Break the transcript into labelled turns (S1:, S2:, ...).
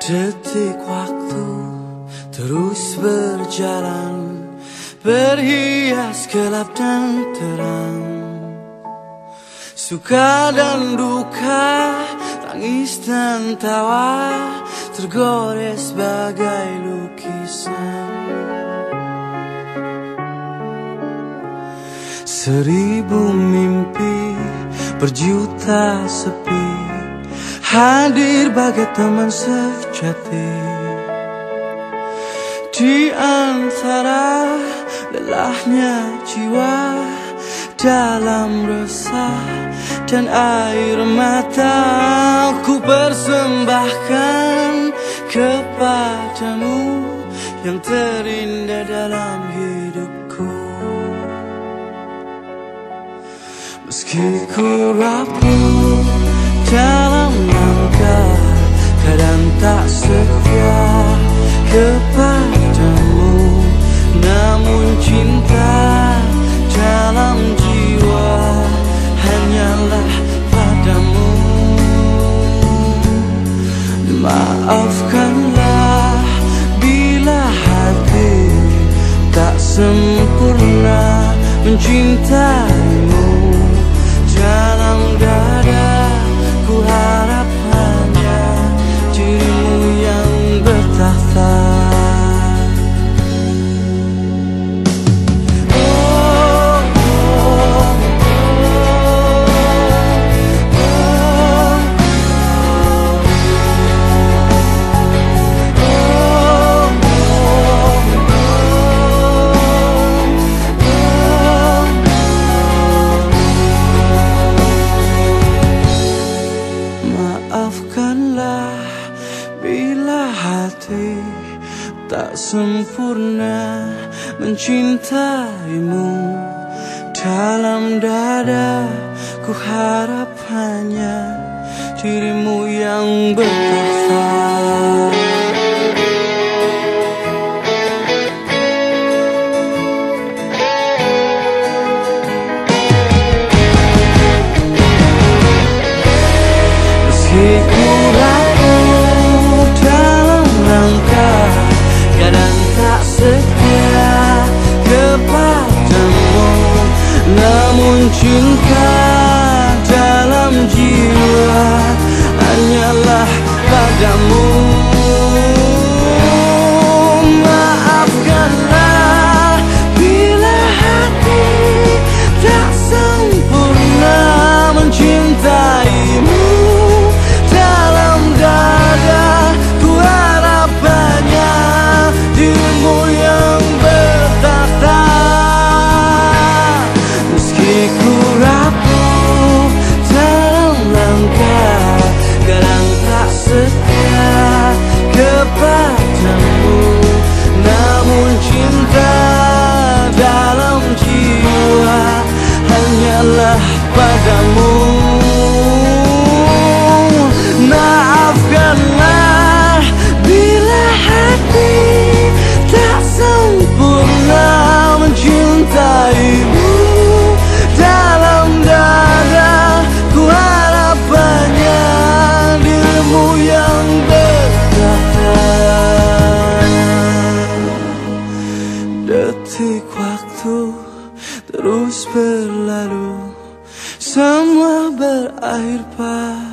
S1: Detik waktu terus berjalan Berhias gelap dan terang. Suka dan duka Tangis dan tawa Tergores bagai lukisan. Seribu mimpi Berjuta sepi Hadir bagai teman sejati. Di antara lelahnya jiwa Dalam resah dan air mata Ku persembahkan kepadamu Yang terindah dalam hidupku. Meski ku rapuh dalam Kadang tak setia kepadamu? Namun cinta dalam jiwa Hanyalah padamu. Maafkanlah bila hati Tak sempurna mencintaimu Maafkanlah bila hati tak sempurna mencintaimu. Dalam dada ku harap hanya dirimu yang bertahta Meski ir paz.